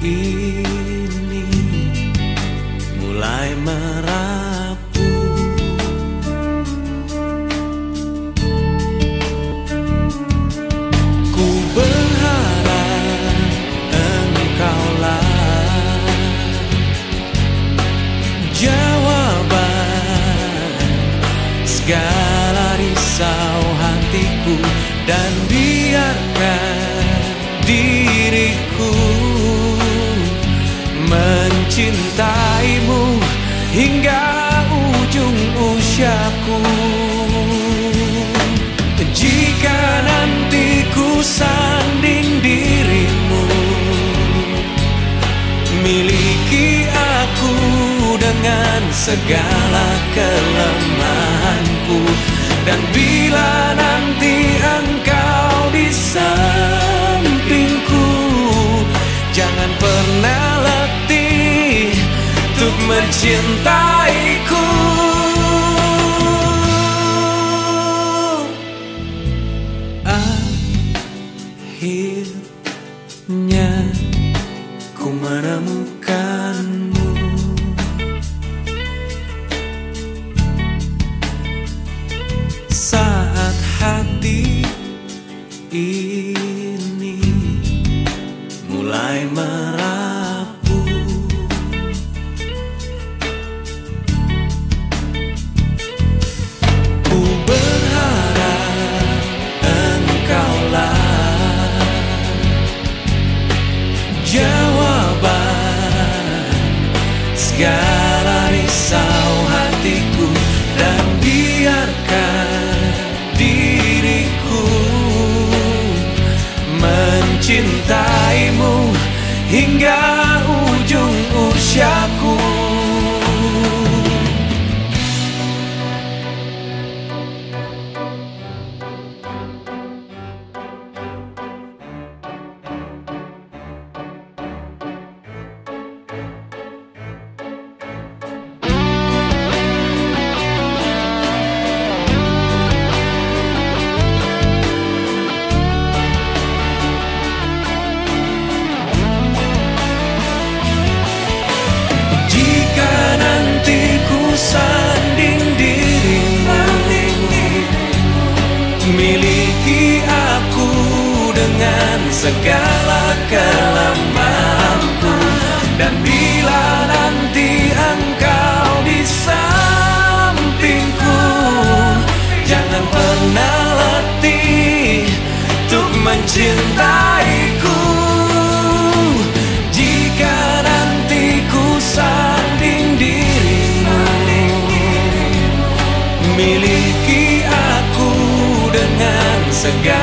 ini mulai merapuh Ku berharap engkaulah jawaban segala risau hatiku dan biarkan diriku mencintaimu hingga ujung usiaku. Jika nanti ku sanding dirimu miliki aku dengan segala kelemahanku. Dan bila nanti mencintaiku. Akhirnya ku menemukanmu. Saat hati ini mulai merapuh jawaban. Segala risau hatiku dan biarkan diriku mencintaimu hingga segala kelemahanku. Dan bila nanti engkau di sampingku Jangan pernah letih untuk mencintaiku. Jika nanti ku sanding dirimu Miliki aku dengan segala